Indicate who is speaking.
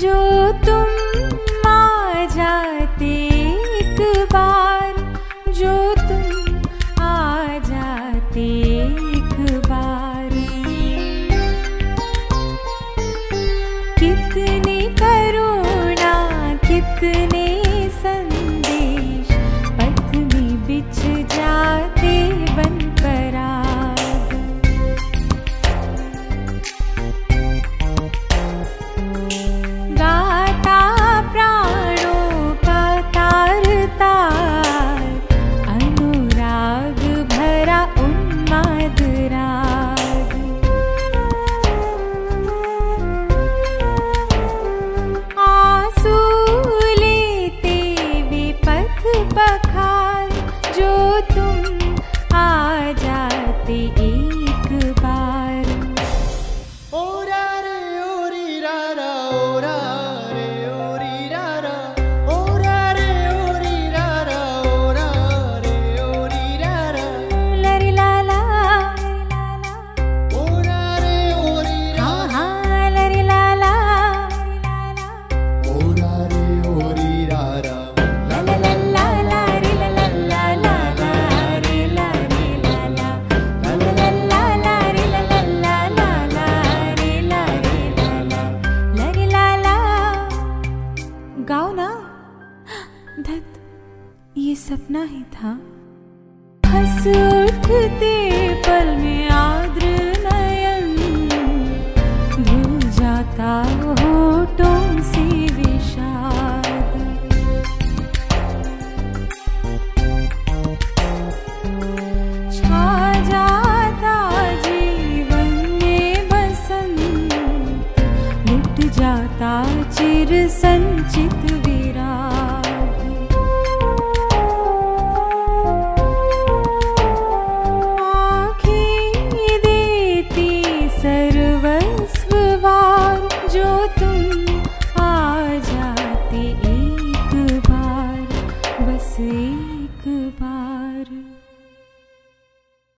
Speaker 1: जो तुम आ जाते एक बार जो तुम आ जाते एक बार। कितने गाओ ना। धत ये सपना ही था। हंस उठते पल में चिर सञ्चित विरा देति सर्वस्व आजा बार बस बार।